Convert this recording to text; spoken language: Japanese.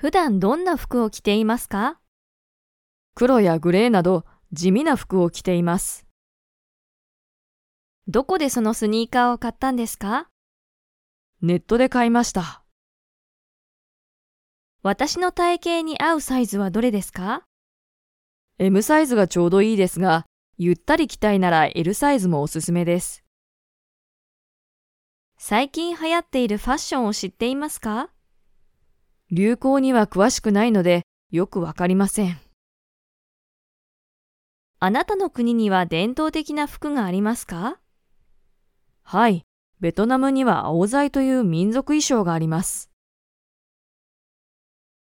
普段どんな服を着ていますか？黒やグレーなど地味な服を着ています。どこでそのスニーカーを買ったんですか？ネットで買いました。私の体型に合うサイズはどれですか？M サイズがちょうどいいですが、ゆったり着たいなら L サイズもおすすめです。最近流行っているファッションを知っていますか？流行には詳しくないのでよくわかりません。あなたの国には伝統的な服がありますか？はい、ベトナムには青材という民族衣装があります。